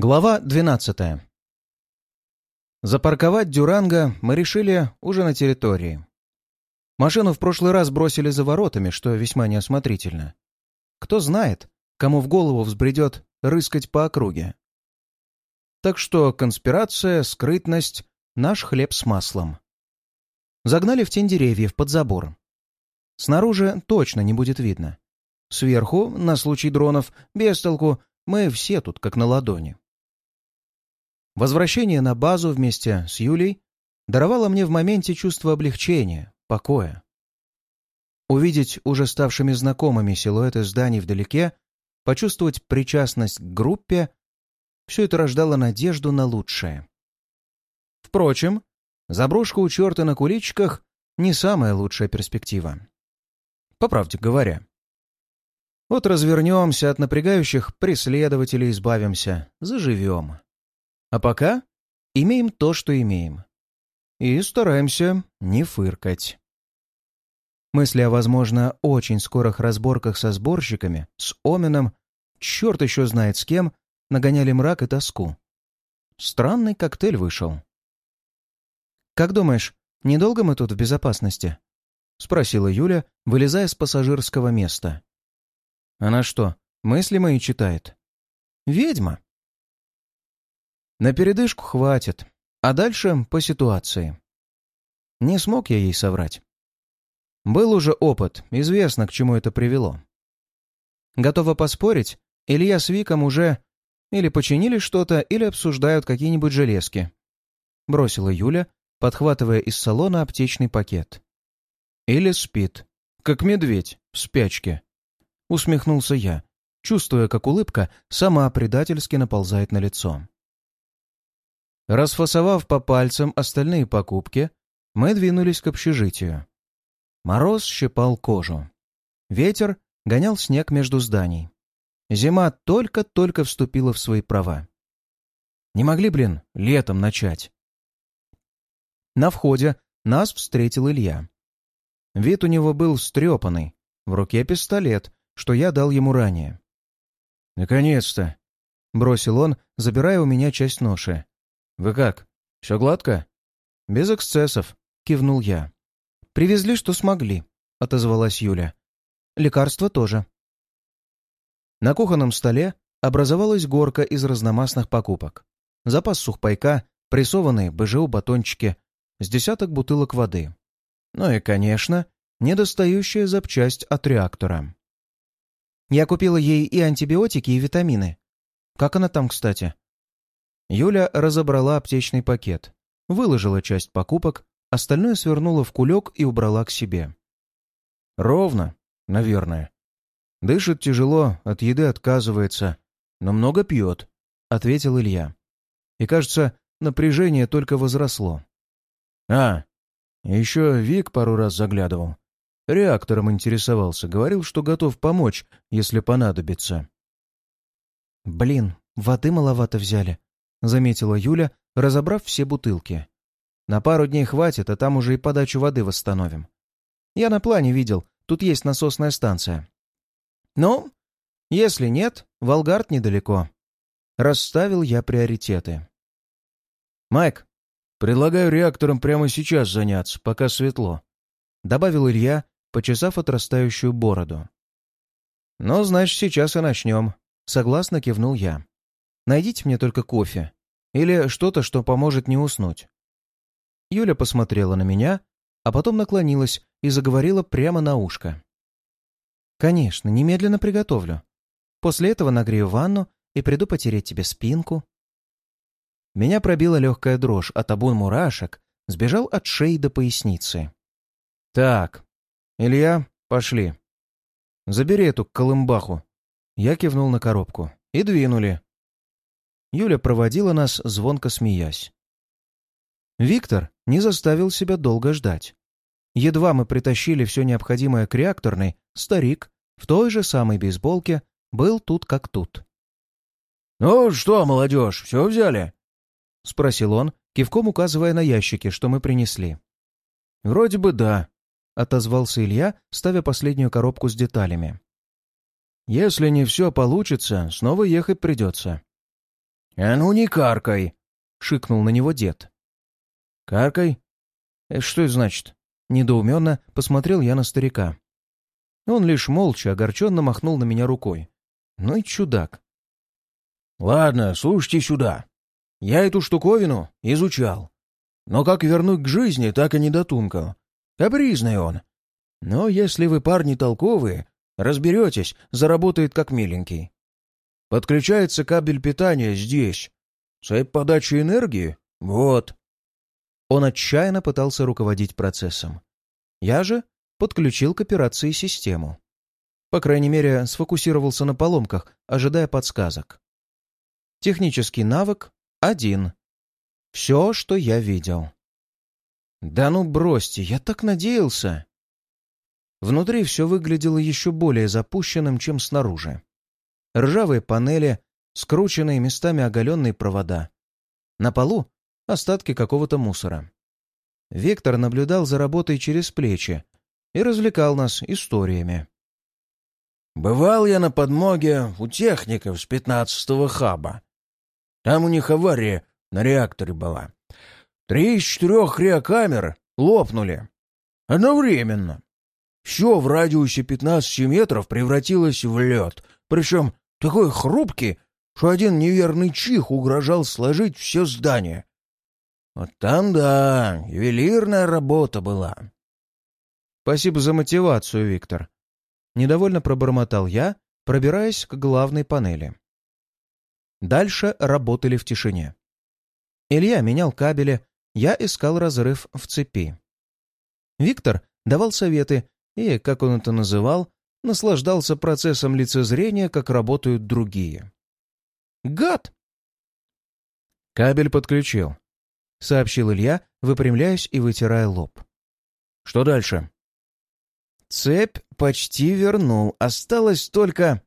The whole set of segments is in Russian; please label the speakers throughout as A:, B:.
A: Глава 12. Запарковать «Дюранго» мы решили уже на территории. Машину в прошлый раз бросили за воротами, что весьма неосмотрительно. Кто знает, кому в голову взбредет рыскать по округе. Так что конспирация, скрытность — наш хлеб с маслом. Загнали в тень деревьев под забор. Снаружи точно не будет видно. Сверху, на случай дронов, без толку, мы все тут как на ладони. Возвращение на базу вместе с Юлей даровало мне в моменте чувство облегчения, покоя. Увидеть уже ставшими знакомыми силуэты зданий вдалеке, почувствовать причастность к группе — все это рождало надежду на лучшее. Впрочем, заброшка у черта на куличках — не самая лучшая перспектива. По правде говоря. Вот развернемся от напрягающих преследователей, избавимся, заживем. А пока имеем то, что имеем. И стараемся не фыркать. Мысли о, возможно, очень скорых разборках со сборщиками, с Оменом, черт еще знает с кем, нагоняли мрак и тоску. Странный коктейль вышел. «Как думаешь, недолго мы тут в безопасности?» — спросила Юля, вылезая с пассажирского места. «Она что, мысли мои читает?» «Ведьма!» На передышку хватит, а дальше по ситуации. Не смог я ей соврать. Был уже опыт, известно, к чему это привело. Готова поспорить, Илья с Виком уже или починили что-то, или обсуждают какие-нибудь железки. Бросила Юля, подхватывая из салона аптечный пакет. Или спит, как медведь в спячке. Усмехнулся я, чувствуя, как улыбка сама предательски наползает на лицо. Расфасовав по пальцам остальные покупки, мы двинулись к общежитию. Мороз щипал кожу. Ветер гонял снег между зданий. Зима только-только вступила в свои права. Не могли, блин, летом начать. На входе нас встретил Илья. Вид у него был стрепанный, в руке пистолет, что я дал ему ранее. «Наконец-то!» — бросил он, забирая у меня часть ноши. «Вы как? Все гладко?» «Без эксцессов», — кивнул я. «Привезли, что смогли», — отозвалась Юля. «Лекарства тоже». На кухонном столе образовалась горка из разномастных покупок. Запас сухпайка, прессованные БЖУ батончики, с десяток бутылок воды. Ну и, конечно, недостающая запчасть от реактора. Я купила ей и антибиотики, и витамины. Как она там, кстати? Юля разобрала аптечный пакет, выложила часть покупок, остальное свернула в кулек и убрала к себе. Ровно, наверное. Дышит тяжело, от еды отказывается, но много пьет, — ответил Илья. И, кажется, напряжение только возросло. А, еще Вик пару раз заглядывал. Реактором интересовался, говорил, что готов помочь, если понадобится. «Блин, воды маловато взяли», — заметила Юля, разобрав все бутылки. «На пару дней хватит, а там уже и подачу воды восстановим. Я на плане видел, тут есть насосная станция». «Ну, если нет, Волгард недалеко». Расставил я приоритеты. «Майк, предлагаю реактором прямо сейчас заняться, пока светло», — добавил Илья, почесав отрастающую бороду. «Ну, значит, сейчас и начнем», — согласно кивнул я. Найдите мне только кофе. Или что-то, что поможет не уснуть». Юля посмотрела на меня, а потом наклонилась и заговорила прямо на ушко. «Конечно, немедленно приготовлю. После этого нагрею ванну и приду потереть тебе спинку». Меня пробила легкая дрожь, а табун мурашек сбежал от шеи до поясницы. «Так, Илья, пошли. Забери эту колымбаху». Я кивнул на коробку. И двинули. Юля проводила нас, звонко смеясь. Виктор не заставил себя долго ждать. Едва мы притащили все необходимое к реакторной, старик в той же самой бейсболке был тут как тут. «Ну что, молодежь, все взяли?» — спросил он, кивком указывая на ящики, что мы принесли. «Вроде бы да», — отозвался Илья, ставя последнюю коробку с деталями. «Если не все получится, снова ехать придется». «А ну не каркай!» — шикнул на него дед. «Каркай? Это что это значит?» Недоуменно посмотрел я на старика. Он лишь молча, огорченно махнул на меня рукой. Ну и чудак. «Ладно, слушайте сюда. Я эту штуковину изучал. Но как вернуть к жизни, так и не дотумкал. Капризный он. Но если вы парни толковые, разберетесь, заработает как миленький. Подключается кабель питания здесь. Цепь подачи энергии? Вот. Он отчаянно пытался руководить процессом. Я же подключил к операции систему. По крайней мере, сфокусировался на поломках, ожидая подсказок. Технический навык — один. Все, что я видел. Да ну бросьте, я так надеялся. Внутри все выглядело еще более запущенным, чем снаружи. Ржавые панели, скрученные местами оголенные провода. На полу остатки какого-то мусора. Виктор наблюдал за работой через плечи и развлекал нас историями. «Бывал я на подмоге у техников с пятнадцатого хаба. Там у них авария на реакторе была. Три из четырех реокамер лопнули. Одновременно. Все в радиусе пятнадцати метров превратилось в лед, причем такой хрупкий, что один неверный чих угрожал сложить все здание. Вот там, да, ювелирная работа была. Спасибо за мотивацию, Виктор. Недовольно пробормотал я, пробираясь к главной панели. Дальше работали в тишине. Илья менял кабели, я искал разрыв в цепи. Виктор давал советы и, как он это называл, наслаждался процессом лицезрения, как работают другие. «Гад!» «Кабель подключил», — сообщил Илья, выпрямляясь и вытирая лоб. «Что дальше?» «Цепь почти вернул. Осталось только...»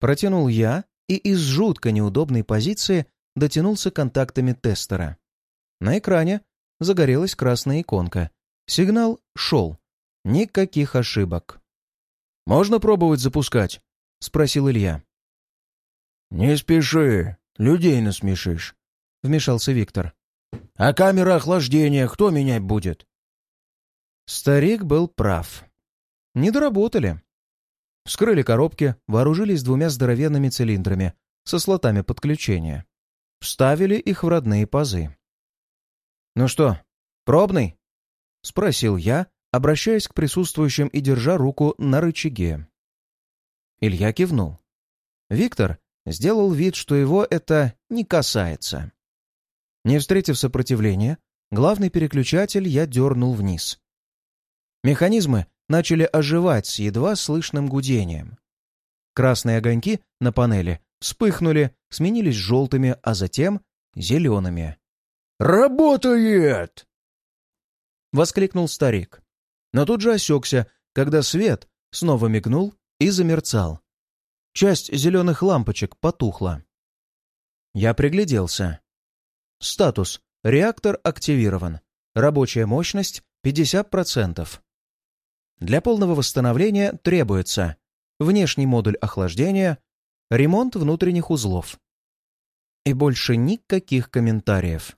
A: Протянул я и из жутко неудобной позиции дотянулся контактами тестера. На экране загорелась красная иконка. Сигнал шел. Никаких ошибок. «Можно пробовать запускать?» — спросил Илья. «Не спеши, людей насмешишь», — вмешался Виктор. «А камера охлаждения кто менять будет?» Старик был прав. Не доработали. Вскрыли коробки, вооружились двумя здоровенными цилиндрами со слотами подключения. Вставили их в родные пазы. «Ну что, пробный?» — спросил я, обращаясь к присутствующим и держа руку на рычаге. Илья кивнул. Виктор сделал вид, что его это не касается. Не встретив сопротивления, главный переключатель я дернул вниз. Механизмы начали оживать с едва слышным гудением. Красные огоньки на панели вспыхнули, сменились желтыми, а затем зелеными. «Работает!» — воскликнул старик. Но тут же осекся, когда свет снова мигнул и замерцал. Часть зеленых лампочек потухла. Я пригляделся. Статус. Реактор активирован. Рабочая мощность 50%. Для полного восстановления требуется внешний модуль охлаждения, ремонт внутренних узлов. И больше никаких комментариев.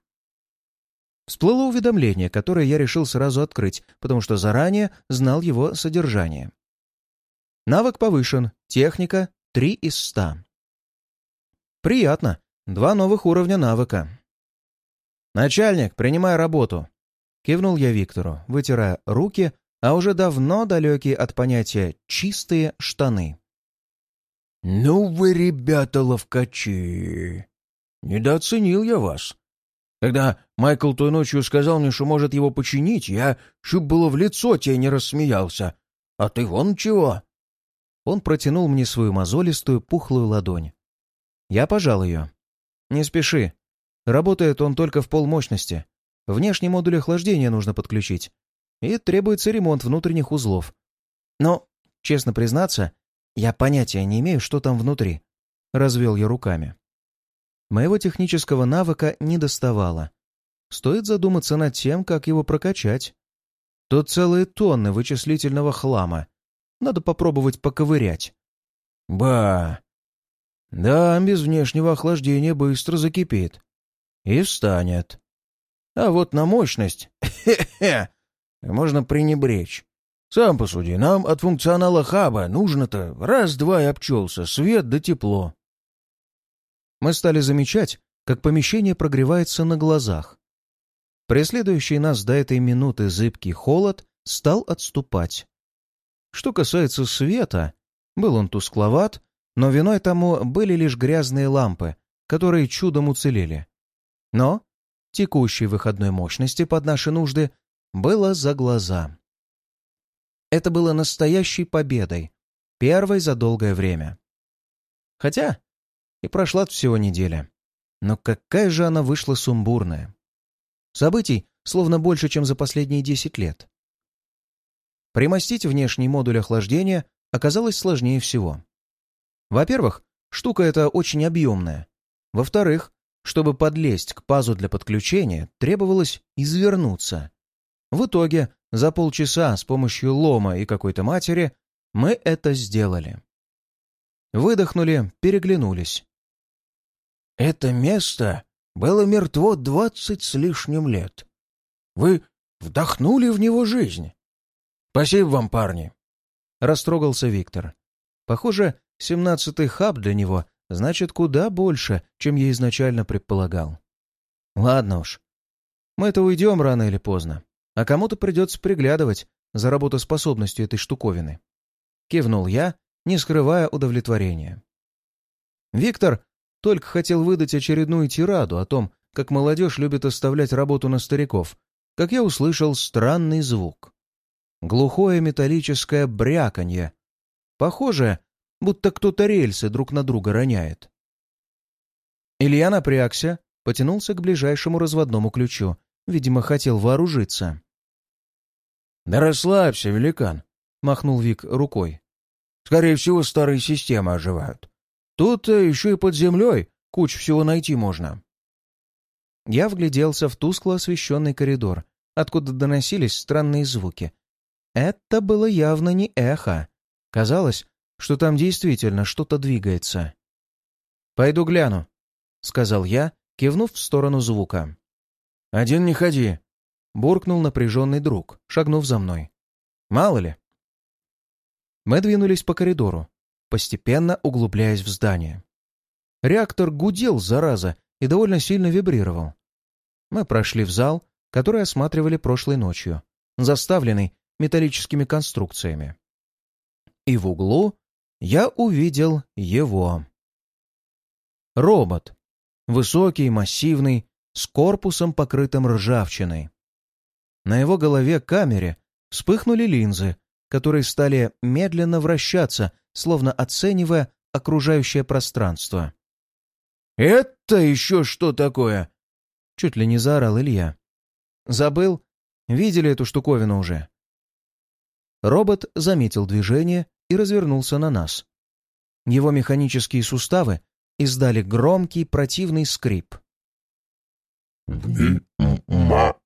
A: Всплыло уведомление, которое я решил сразу открыть, потому что заранее знал его содержание. Навык повышен. Техника 3 из 100. Приятно. Два новых уровня навыка. «Начальник, принимай работу!» Кивнул я Виктору, вытирая руки, а уже давно далекие от понятия «чистые штаны». «Ну вы, ребята, ловкачи! Недооценил я вас. Когда Майкл той ночью сказал мне, что может его починить, я чуть было в лицо тебе не рассмеялся. А ты вон чего!» Он протянул мне свою мозолистую, пухлую ладонь. Я пожал ее. «Не спеши. Работает он только в полмощности. Внешний модуль охлаждения нужно подключить. И требуется ремонт внутренних узлов. Но, честно признаться, я понятия не имею, что там внутри. Развел я руками. Моего технического навыка не доставало. Стоит задуматься над тем, как его прокачать. Тут целые тонны вычислительного хлама. Надо попробовать поковырять. Ба! Да, без внешнего охлаждения быстро закипит. И встанет. А вот на мощность... Хе-хе! Можно пренебречь. Сам посуди, нам от функционала хаба нужно-то раз-два и обчелся, свет да тепло. Мы стали замечать, как помещение прогревается на глазах. Преследующий нас до этой минуты зыбкий холод стал отступать. Что касается света, был он тускловат, но виной тому были лишь грязные лампы, которые чудом уцелели. Но текущей выходной мощности под наши нужды было за глаза. Это было настоящей победой, первой за долгое время. Хотя и прошла всего неделя. Но какая же она вышла сумбурная. Событий словно больше, чем за последние десять лет. Примостить внешний модуль охлаждения оказалось сложнее всего. Во-первых, штука эта очень объемная. Во-вторых, чтобы подлезть к пазу для подключения, требовалось извернуться. В итоге, за полчаса с помощью лома и какой-то матери мы это сделали. Выдохнули, переглянулись. «Это место было мертво двадцать с лишним лет. Вы вдохнули в него жизнь. Спасибо вам, парни!» Растрогался Виктор. Похоже, семнадцатый хаб для него значит куда больше, чем я изначально предполагал. Ладно уж. Мы-то уйдем рано или поздно, а кому-то придется приглядывать за работоспособностью этой штуковины. Кивнул я, не скрывая удовлетворения. Виктор только хотел выдать очередную тираду о том, как молодежь любит оставлять работу на стариков, как я услышал странный звук. Глухое металлическое бряканье. Похоже, будто кто-то рельсы друг на друга роняет. Илья напрягся, потянулся к ближайшему разводному ключу. Видимо, хотел вооружиться. «Да расслабься, великан!» — махнул Вик рукой. «Скорее всего, старые системы оживают. Тут э, еще и под землей куч всего найти можно». Я вгляделся в тускло освещенный коридор, откуда доносились странные звуки. Это было явно не эхо. Казалось, что там действительно что-то двигается. «Пойду гляну», — сказал я, кивнув в сторону звука. «Один не ходи», — буркнул напряженный друг, шагнув за мной. «Мало ли». Мы двинулись по коридору, постепенно углубляясь в здание. Реактор гудел, зараза, и довольно сильно вибрировал. Мы прошли в зал, который осматривали прошлой ночью, заставленный металлическими конструкциями. И в углу я увидел его. Робот. Высокий, массивный, с корпусом, покрытым ржавчиной. На его голове камере вспыхнули линзы, которые стали медленно вращаться, словно оценивая окружающее пространство. «Это еще что такое?» Чуть ли не заорал Илья. «Забыл? Видели эту штуковину уже?» Робот заметил движение и развернулся на нас. Его механические суставы издали громкий противный скрип.
B: «Внимание!»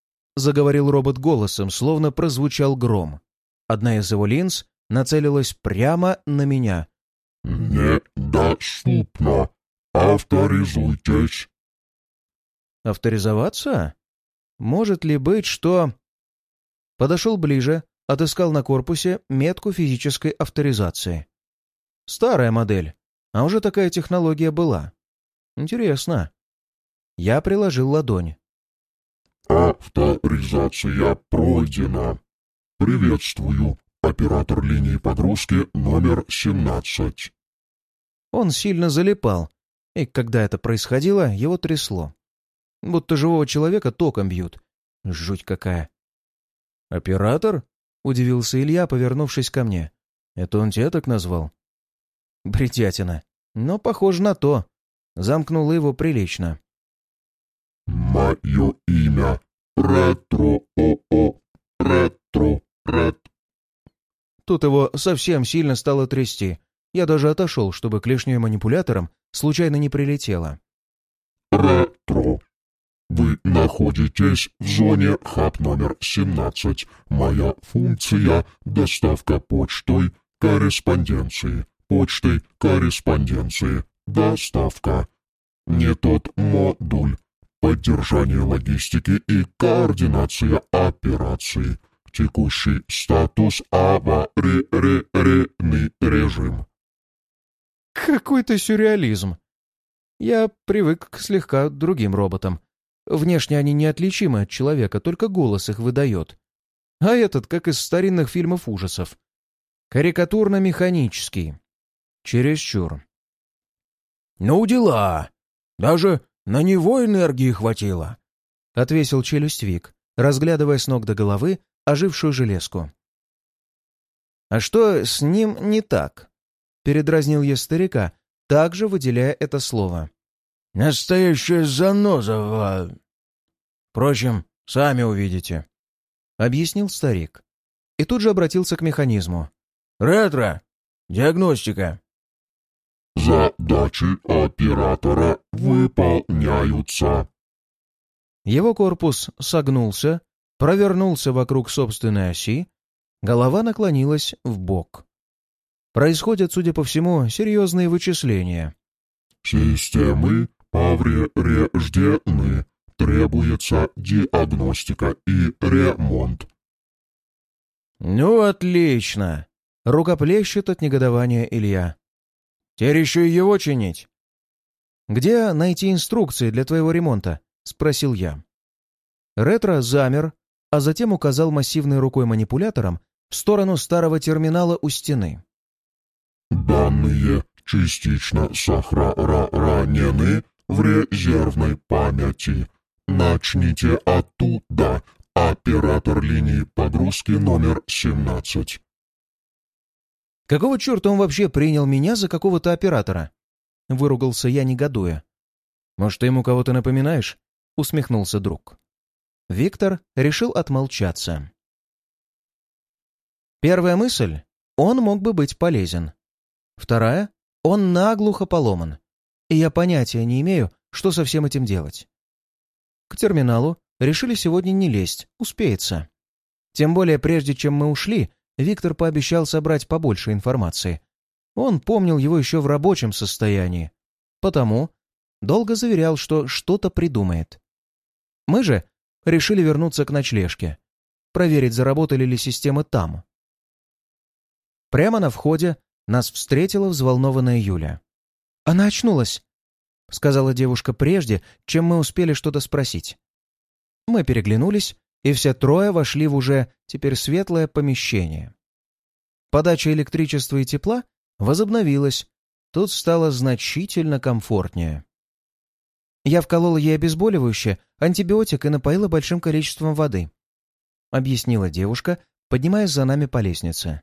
A: — заговорил робот голосом, словно прозвучал гром. Одна из его линз нацелилась прямо на меня.
B: «Недоступно. Авторизуйтесь».
A: «Авторизоваться? Может ли быть, что...» Подошел ближе, отыскал на корпусе метку физической авторизации. Старая модель, а уже такая технология была. Интересно. Я приложил ладонь.
B: «Авторизация пройдена. Приветствую, оператор линии погрузки номер 17».
A: Он сильно залипал, и когда это происходило, его трясло. Будто живого человека током бьют. Жуть какая. «Оператор?» — удивился Илья, повернувшись ко мне. «Это он тебя так назвал?» Бредятина. Но похоже на то. Замкнула его прилично.
B: «Мое имя Ретро-ОО. Ретро-Рет».
A: Тут его совсем сильно стало трясти. Я даже отошел, чтобы клешней манипулятором случайно не прилетело.
B: «Ретро. Вы находитесь в зоне хаб номер 17. Моя функция — доставка почтой корреспонденции. почтой корреспонденции, доставка. Не тот модуль. Поддержание логистики и координация операций. Текущий статус аварийный режим.
A: Какой-то сюрреализм. Я привык к слегка другим роботам. Внешне они неотличимы от человека, только голос их выдает. А этот, как из старинных фильмов ужасов. Карикатурно-механический. Чересчур. «Ну дела! Даже на него энергии хватило!» — отвесил челюсть Вик, разглядывая с ног до головы ожившую железку. «А что с ним не так?» — передразнил я старика, также выделяя это слово. «Настоящая заноза!» «Впрочем, сами увидите», — объяснил старик. И тут же обратился к механизму. «Ретро! Диагностика!»
B: Задачи оператора выполняются.
A: Его корпус согнулся, провернулся вокруг собственной оси, голова наклонилась в бок. Происходят, судя по всему, серьезные вычисления.
B: Системы повреждены. Требуется диагностика и ремонт.
A: «Ну, отлично!» — рукоплещет от негодования Илья. «Теперь еще и его чинить!» «Где найти инструкции для твоего ремонта?» — спросил я. Ретро замер, а затем указал массивной рукой манипулятором в сторону старого терминала у стены.
B: Данные частично сохранены в резервной памяти. Начните оттуда. Оператор линии погрузки номер 17.
A: «Какого черта он вообще принял меня за какого-то оператора?» — выругался я, негодуя. «Может, ты ему кого-то напоминаешь?» — усмехнулся друг. Виктор решил отмолчаться. Первая мысль — он мог бы быть полезен. Вторая — он наглухо поломан. И я понятия не имею, что со всем этим делать. К терминалу решили сегодня не лезть, успеется. Тем более, прежде чем мы ушли, Виктор пообещал собрать побольше информации. Он помнил его еще в рабочем состоянии. Потому долго заверял, что что-то придумает. Мы же решили вернуться к ночлежке, проверить, заработали ли системы там. Прямо на входе нас встретила взволнованная Юля. «Она очнулась», — сказала девушка прежде, чем мы успели что-то спросить. Мы переглянулись, и все трое вошли в уже теперь светлое помещение. Подача электричества и тепла возобновилась, тут стало значительно комфортнее. Я вколола ей обезболивающее, антибиотик и напоила большим количеством воды, — объяснила девушка, поднимаясь за нами по лестнице.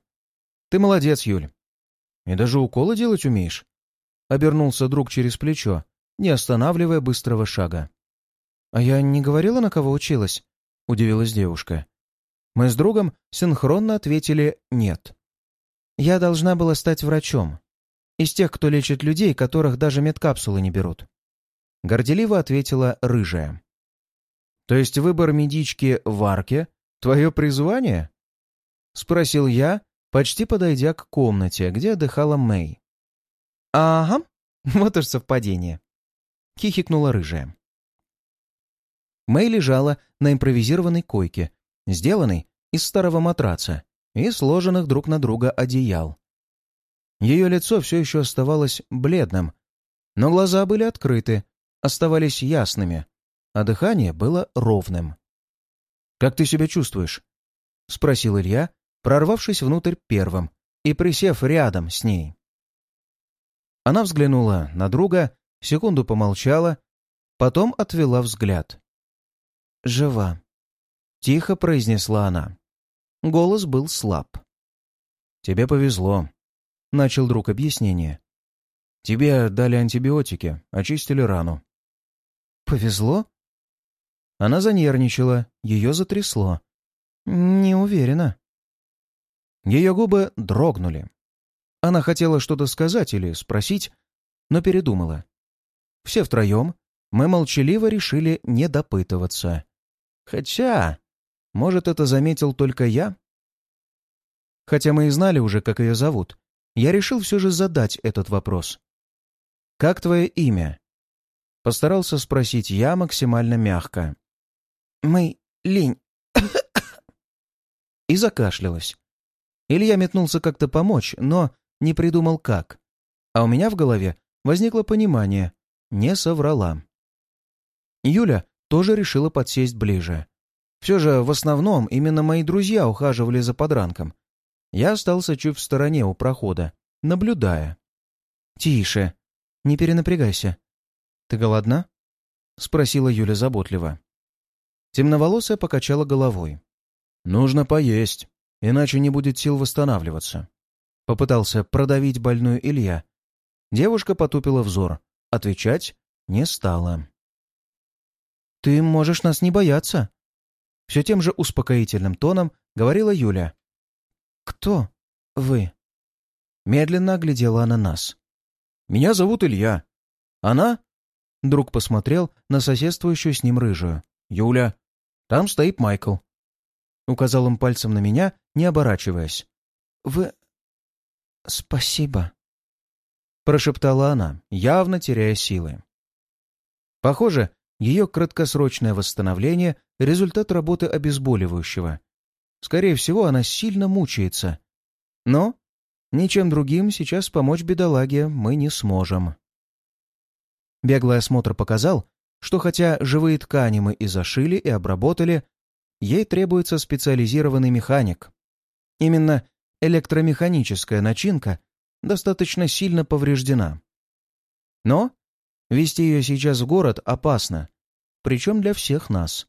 A: «Ты молодец, Юль. И даже уколы делать умеешь?» Обернулся друг через плечо, не останавливая быстрого шага. «А я не говорила, на кого училась?» — удивилась девушка. Мы с другом синхронно ответили «нет». «Я должна была стать врачом. Из тех, кто лечит людей, которых даже медкапсулы не берут». Горделиво ответила рыжая. «То есть выбор медички в арке — твое призвание?» — спросил я, почти подойдя к комнате, где отдыхала Мэй. «Ага, вот уж совпадение», — хихикнула рыжая. Мэй лежала на импровизированной койке, сделанной из старого матраца и сложенных друг на друга одеял. Ее лицо все еще оставалось бледным, но глаза были открыты, оставались ясными, а дыхание было ровным. «Как ты себя чувствуешь?» — спросил Илья, прорвавшись внутрь первым и присев рядом с ней. Она взглянула на друга, секунду помолчала, потом отвела взгляд жива», — тихо произнесла она. Голос был слаб. «Тебе повезло», — начал друг объяснение. «Тебе дали антибиотики, очистили рану». «Повезло?» Она занервничала, ее затрясло. «Не уверена». Ее губы дрогнули. Она хотела что-то сказать или спросить, но передумала. Все втроем мы молчаливо решили не допытываться. Хотя, может, это заметил только я? Хотя мы и знали уже, как ее зовут. я решил все же задать этот вопрос. «Как твое имя?» Постарался спросить я максимально мягко. «Мы лень». И закашлялась. Илья метнулся как-то помочь, но не придумал как. А у меня в голове возникло понимание. Не соврала. Юля тоже решила подсесть ближе. Все же, в основном, именно мои друзья ухаживали за подранком. Я остался чуть в стороне у прохода, наблюдая. «Тише. Не перенапрягайся. Ты голодна?» — спросила Юля заботливо. Темноволосая покачала головой. «Нужно поесть, иначе не будет сил восстанавливаться». Попытался продавить больную Илья. Девушка потупила взор. Отвечать не стала. «Ты можешь нас не бояться», — все тем же успокоительным тоном говорила Юля. «Кто вы?» Медленно оглядела она нас. «Меня зовут Илья. Она?» Друг посмотрел на соседствующую с ним рыжую. «Юля. Там стоит Майкл». Указал он пальцем на меня, не оборачиваясь. «Вы... спасибо», — прошептала она, явно теряя силы. Похоже, ее краткосрочное восстановление — результат работы обезболивающего. Скорее всего, она сильно мучается. Но ничем другим сейчас помочь бедолаге мы не сможем. Беглый осмотр показал, что хотя живые ткани мы и зашили, и обработали, ей требуется специализированный механик. Именно электромеханическая начинка достаточно сильно повреждена. Но вести ее сейчас в город опасно, причем для всех нас.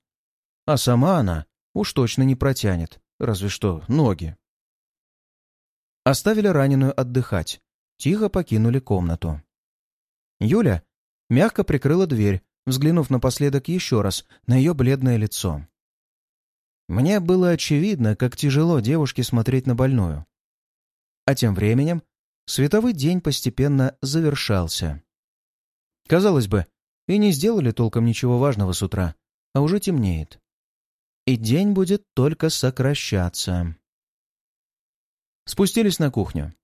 A: А сама она уж точно не протянет, разве что ноги. Оставили раненую отдыхать, тихо покинули комнату. Юля мягко прикрыла дверь, взглянув напоследок еще раз на ее бледное лицо. Мне было очевидно, как тяжело девушке смотреть на больную. А тем временем световой день постепенно завершался. Казалось бы, и не сделали толком ничего важного с утра, а уже темнеет. И день будет только сокращаться. Спустились на кухню.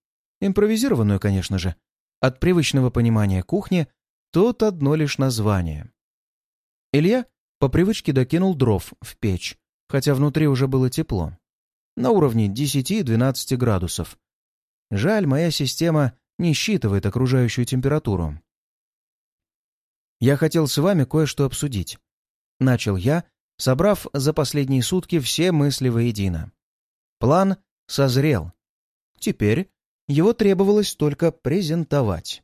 A: Импровизированную, конечно же. От привычного понимания кухни тут одно лишь название. Илья по привычке докинул дров в печь, хотя внутри уже было тепло. На уровне 10-12 градусов. Жаль, моя система не считывает окружающую температуру. «Я хотел с вами кое-что обсудить», — начал я, собрав за последние сутки все мысли воедино. План созрел. Теперь его требовалось только презентовать.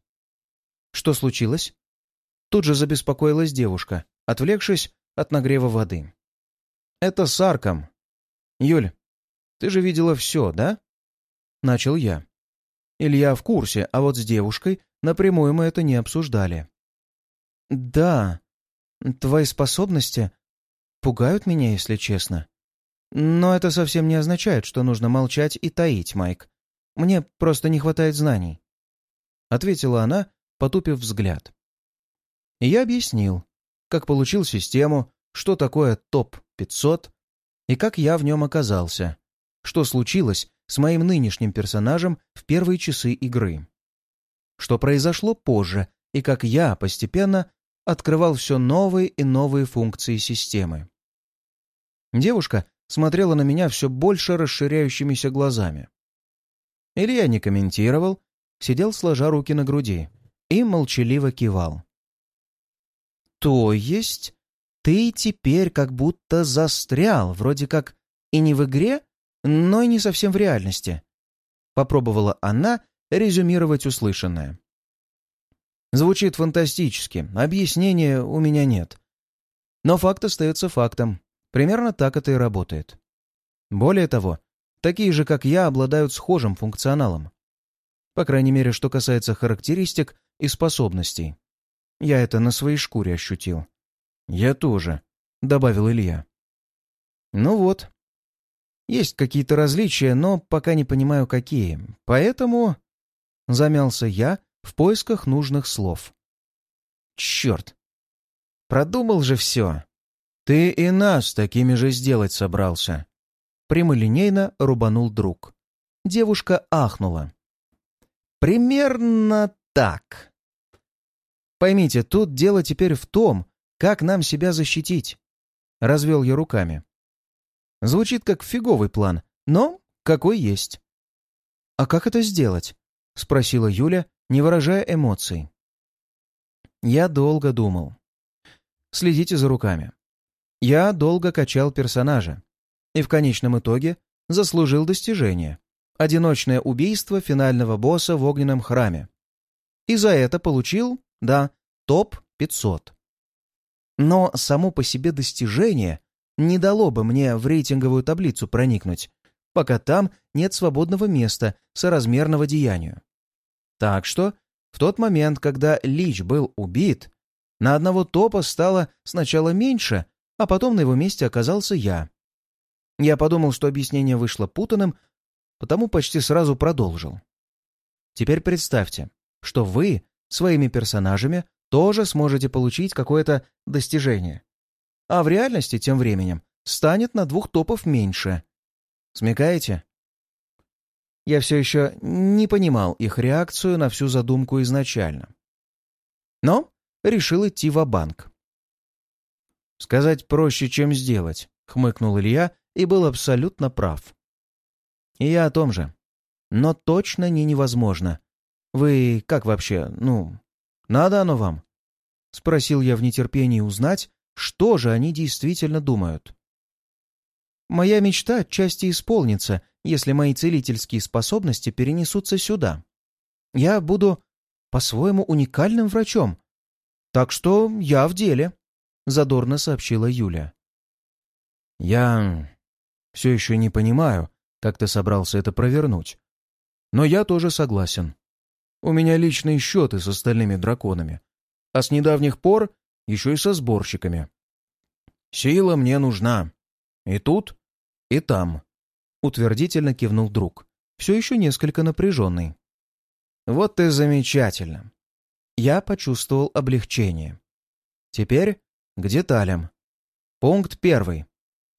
A: Что случилось? Тут же забеспокоилась девушка, отвлекшись от нагрева воды. «Это с Арком. Юль, ты же видела все, да?» Начал я. Илья в курсе, а вот с девушкой напрямую мы это не обсуждали. «Да, твои способности пугают меня, если честно. Но это совсем не означает, что нужно молчать и таить, Майк. Мне просто не хватает знаний», — ответила она, потупив взгляд. И я объяснил, как получил систему, что такое ТОП-500 и как я в нем оказался, что случилось с моим нынешним персонажем в первые часы игры, что произошло позже и как я постепенно открывал все новые и новые функции системы. Девушка смотрела на меня все больше расширяющимися глазами. Илья не комментировал, сидел сложа руки на груди и молчаливо кивал. «То есть ты теперь как будто застрял, вроде как и не в игре, но и не совсем в реальности?» Попробовала она резюмировать услышанное. Звучит фантастически, объяснения у меня нет. Но факт остается фактом. Примерно так это и работает. Более того, такие же, как я, обладают схожим функционалом. По крайней мере, что касается характеристик и способностей. Я это на своей шкуре ощутил. «Я тоже», — добавил Илья. «Ну вот. Есть какие-то различия, но пока не понимаю, какие. Поэтому...» Замялся я в поисках нужных слов. «Черт! Продумал же все. Ты и нас такими же сделать собрался». Прямолинейно рубанул друг. Девушка ахнула. примерно так. Поймите, тут дело теперь в том, как нам себя защитить. Развел я руками. Звучит как фиговый план, но какой есть. «А как это сделать?» — спросила Юля, не выражая эмоций. Я долго думал. Следите за руками. Я долго качал персонажа. И в конечном итоге заслужил достижение. Одиночное убийство финального босса в огненном храме. И за это получил, да, топ-500. Но само по себе достижение не дало бы мне в рейтинговую таблицу проникнуть, пока там нет свободного места соразмерного деянию. Так что в тот момент, когда Лич был убит, на одного топа стало сначала меньше, а потом на его месте оказался я. Я подумал, что объяснение вышло путанным, потому почти сразу продолжил. Теперь представьте, что вы своими персонажами тоже сможете получить какое-то достижение. А в реальности тем временем станет на двух топов меньше. Смекаете? Я все еще не понимал их реакцию на всю задумку изначально. Но решил идти в банк «Сказать проще, чем сделать», — хмыкнул Илья и был абсолютно прав. И я о том же. Но точно не невозможно. Вы как вообще, ну, надо оно вам? Спросил я в нетерпении узнать, что же они действительно думают. Моя мечта отчасти исполнится, если мои целительские способности перенесутся сюда. Я буду по-своему уникальным врачом. Так что я в деле, — задорно сообщила Юля. Я все еще не понимаю, как ты собрался это провернуть. Но я тоже согласен. У меня личные счеты с остальными драконами, а с недавних пор еще и со сборщиками. Сила мне нужна. И тут, и там. Утвердительно кивнул друг, все еще несколько напряженный. Вот ты замечательно. Я почувствовал облегчение. Теперь к деталям. Пункт первый.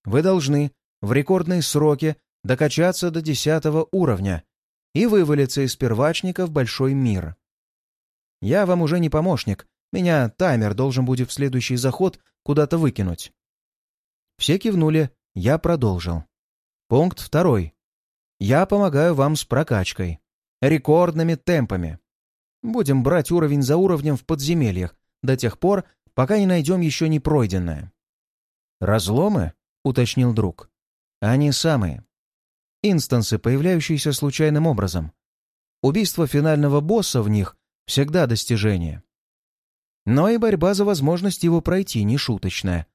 A: Вы должны в рекордные сроки докачаться до десятого уровня и вывалиться из первачника в большой мир. Я вам уже не помощник, меня таймер должен будет в следующий заход куда-то выкинуть. Все кивнули, я продолжил. Пункт второй. Я помогаю вам с прокачкой. Рекордными темпами. Будем брать уровень за уровнем в подземельях до тех пор, пока не найдем еще не пройденное. «Разломы?» — уточнил друг. «Они самые. Инстансы, появляющиеся случайным образом. Убийство финального босса в них всегда достижение. Но и борьба за возможность его пройти не шуточная.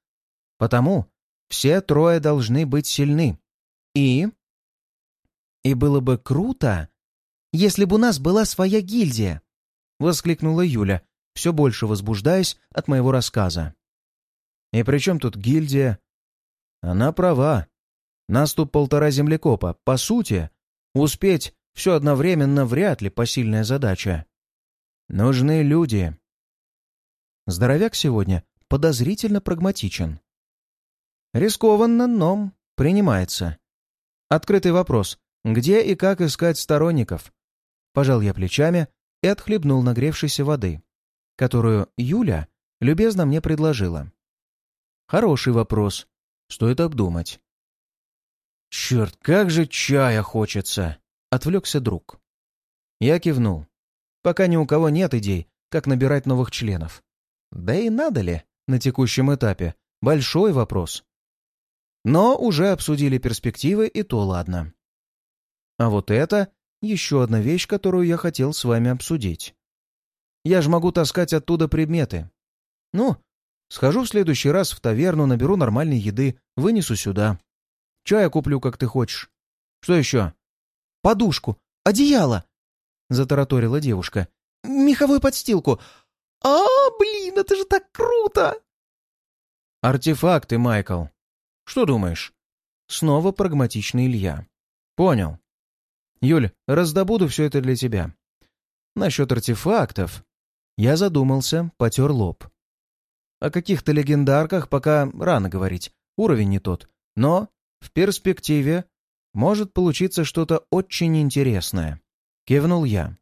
A: Потому все трое должны быть сильны. И... И было бы круто, если бы у нас была своя гильдия, воскликнула Юля, все больше возбуждаясь от моего рассказа. И при чем тут гильдия? Она права. Нас тут полтора землекопа. По сути, успеть все одновременно вряд ли посильная задача. Нужны люди. Здоровяк сегодня подозрительно прагматичен. Рискованно, но принимается. Открытый вопрос. Где и как искать сторонников? Пожал я плечами и отхлебнул нагревшейся воды, которую Юля любезно мне предложила. Хороший вопрос. Стоит обдумать. «Черт, как же чая хочется!» — отвлекся друг. Я кивнул. Пока ни у кого нет идей, как набирать новых членов. Да и надо ли на текущем этапе? Большой вопрос. Но уже обсудили перспективы, и то ладно. А вот это еще одна вещь, которую я хотел с вами обсудить. Я же могу таскать оттуда предметы. Ну, схожу в следующий раз в таверну, наберу нормальной еды, вынесу сюда. Чая куплю, как ты хочешь. Что еще? Подушку, одеяло, затараторила девушка. Меховую подстилку. А, блин, это же так круто! Артефакты, Майкл. Что думаешь? Снова прагматичный Илья. Понял. Юль, раздобуду все это для тебя. Насчет артефактов. Я задумался, потер лоб. О каких-то легендарках пока рано говорить. Уровень не тот. Но в перспективе может получиться что-то очень интересное. Кивнул я.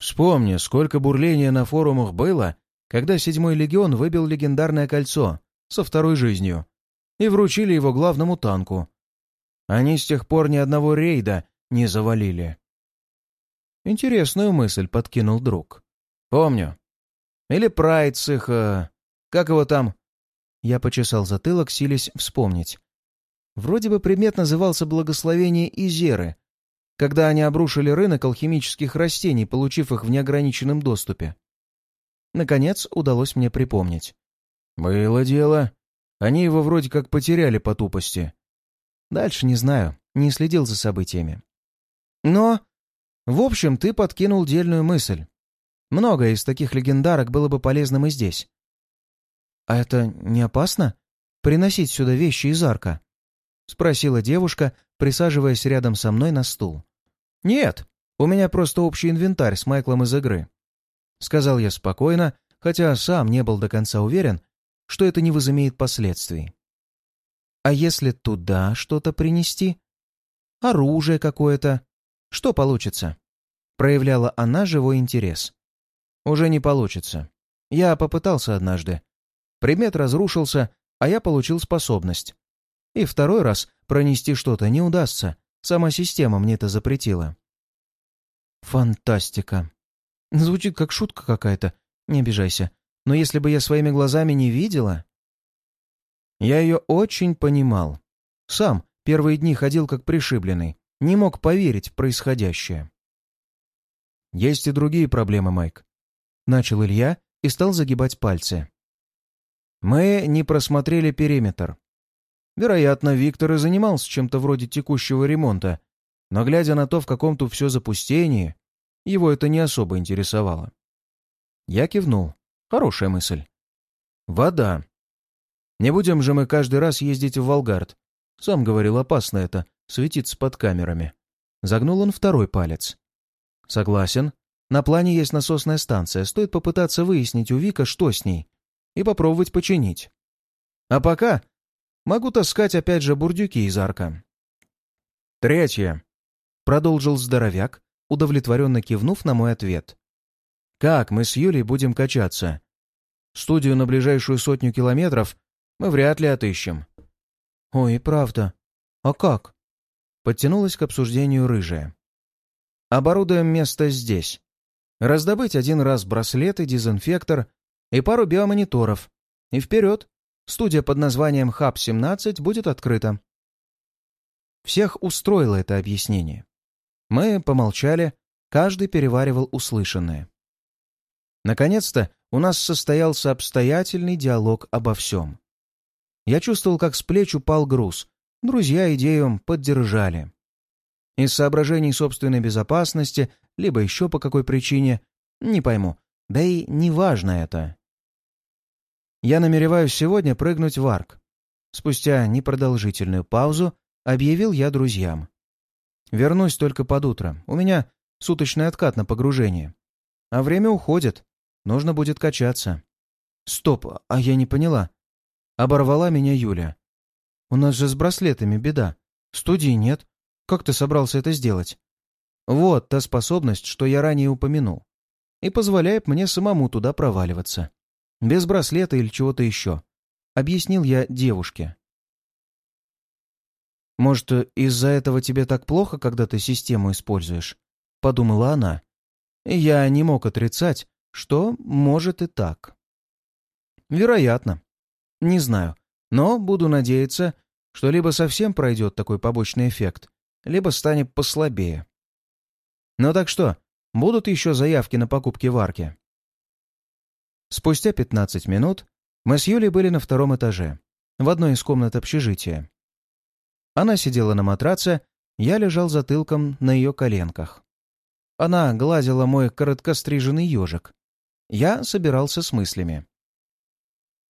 A: Вспомни, сколько бурления на форумах было, когда седьмой легион выбил легендарное кольцо со второй жизнью и вручили его главному танку. Они с тех пор ни одного рейда не завалили. Интересную мысль подкинул друг. Помню. Или Прайд с их... Э, как его там? Я почесал затылок, силясь вспомнить. Вроде бы предмет назывался «Благословение Изеры», когда они обрушили рынок алхимических растений, получив их в неограниченном доступе. Наконец удалось мне припомнить. «Было дело. Они его вроде как потеряли по тупости. Дальше не знаю, не следил за событиями. Но, в общем, ты подкинул дельную мысль. Многое из таких легендарок было бы полезным и здесь. А это не опасно? Приносить сюда вещи из арка? Спросила девушка, присаживаясь рядом со мной на стул. Нет, у меня просто общий инвентарь с Майклом из игры. Сказал я спокойно, хотя сам не был до конца уверен, что это не возымеет последствий. А если туда что-то принести? Оружие какое-то? Что получится? Проявляла она живой интерес. Уже не получится. Я попытался однажды. Предмет разрушился, а я получил способность. И второй раз пронести что-то не удастся. Сама система мне это запретила. Фантастика. Звучит как шутка какая-то. Не обижайся. Но если бы я своими глазами не видела... Я ее очень понимал. Сам первые дни ходил как пришибленный. Не мог поверить в происходящее. Есть и другие проблемы, Майк. Начал Илья и стал загибать пальцы. Мы не просмотрели периметр. Вероятно, Виктор и занимался чем-то вроде текущего ремонта, но, глядя на то, в каком тут все запустении, его это не особо интересовало. Я кивнул. Хорошая мысль. Вода. Не будем же мы каждый раз ездить в Волгард. Сам говорил, опасно это, светиться под камерами. Загнул он второй палец. Согласен. На плане есть насосная станция. Стоит попытаться выяснить у Вика, что с ней, и попробовать починить. А пока могу таскать опять же бурдюки из арка. Третье. Продолжил здоровяк, удовлетворенно кивнув на мой ответ. Как мы с Юлей будем качаться? Студию на ближайшую сотню километров мы вряд ли отыщем. Ой, правда. А как? Подтянулась к обсуждению рыжая. Оборудуем место здесь. Раздобыть один раз браслеты, дезинфектор и пару биомониторов. И вперед! Студия под названием Хаб-17 будет открыта. Всех устроило это объяснение. Мы помолчали, каждый переваривал услышанное. Наконец-то у нас состоялся обстоятельный диалог обо всем. Я чувствовал, как с плеч упал груз. Друзья идею поддержали. Из соображений собственной безопасности, либо еще по какой причине, не пойму. Да и не важно это. Я намереваюсь сегодня прыгнуть в арк. Спустя непродолжительную паузу объявил я друзьям. Вернусь только под утро. У меня суточный откат на погружение. А время уходит. Нужно будет качаться. Стоп, а я не поняла. Оборвала меня Юля. «У нас же с браслетами беда. Студии нет. Как ты собрался это сделать?» «Вот та способность, что я ранее упомянул. И позволяет мне самому туда проваливаться. Без браслета или чего-то еще», — объяснил я девушке. «Может, из-за этого тебе так плохо, когда ты систему используешь?» — подумала она. Я не мог отрицать, что может и так. «Вероятно. Не знаю, но буду надеяться, что либо совсем пройдет такой побочный эффект, либо станет послабее. Ну так что, будут еще заявки на покупки в арке? Спустя 15 минут мы с Юлей были на втором этаже, в одной из комнат общежития. Она сидела на матраце, я лежал затылком на ее коленках. Она гладила мой короткостриженный ежик. Я собирался с мыслями.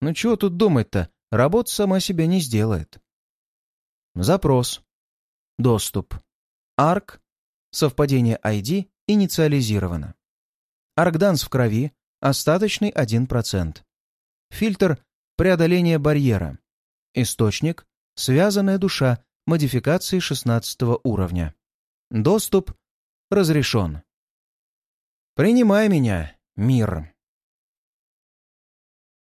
A: Ну чего тут думать-то? Работа сама себя не сделает. Запрос. Доступ. Арк. Совпадение ID инициализировано. Аркданс в крови. Остаточный 1%. Фильтр. Преодоление барьера. Источник. Связанная душа. Модификации 16 уровня. Доступ. Разрешен. Принимай меня, мир.